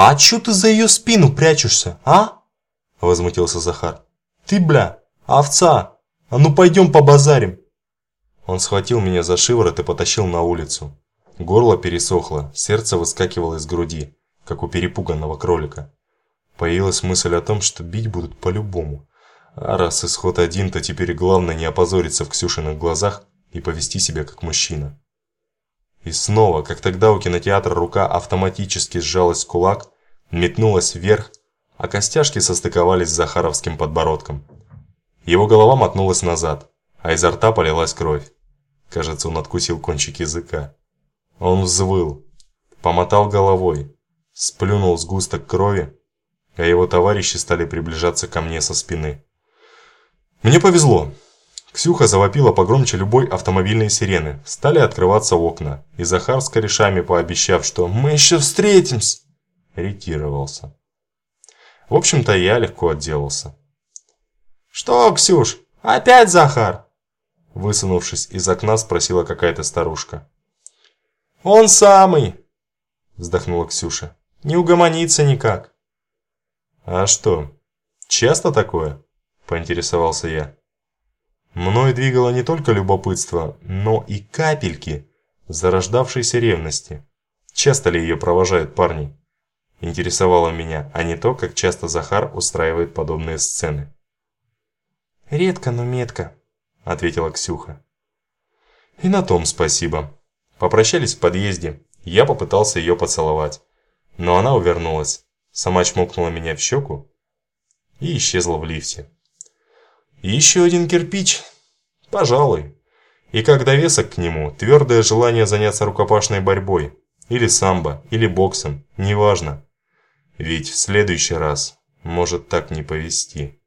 «А чё ты за ее спину прячешься, а?» Возмутился Захар. «Ты, бля, овца! А ну пойдем побазарим!» Он схватил меня за шиворот и потащил на улицу. Горло пересохло, сердце выскакивало из груди, как у перепуганного кролика. Появилась мысль о том, что бить будут по-любому. А раз исход один, то теперь главное не опозориться в Ксюшиных глазах и повести себя как мужчина. И снова, как тогда у кинотеатра, рука автоматически сжалась в кулак, метнулась вверх, а костяшки состыковались с Захаровским подбородком. Его голова мотнулась назад, а изо рта полилась кровь. Кажется, он откусил кончик языка. Он взвыл, помотал головой, сплюнул сгусток крови, а его товарищи стали приближаться ко мне со спины. Мне повезло. Ксюха завопила погромче любой автомобильной сирены. Стали открываться окна, и Захар с корешами, пообещав, что «мы еще встретимся», ретировался. В общем-то, я легко отделался. «Что, Ксюш, опять Захар?» Высунувшись из окна, спросила какая-то старушка. «Он самый!» Вздохнула Ксюша. «Не угомонится никак». «А что, часто такое?» Поинтересовался я. Мною двигало не только любопытство, но и капельки зарождавшейся ревности. Часто ли ее провожают парни? Интересовало меня, а не то, как часто Захар устраивает подобные сцены. «Редко, но метко», — ответила Ксюха. «И на том спасибо». Попрощались в подъезде, я попытался ее поцеловать, но она увернулась, сама чмокнула меня в щеку и исчезла в лифте. Еще один кирпич? Пожалуй. И как довесок к нему, твердое желание заняться рукопашной борьбой, или самбо, или боксом, неважно. Ведь в следующий раз может так не повести.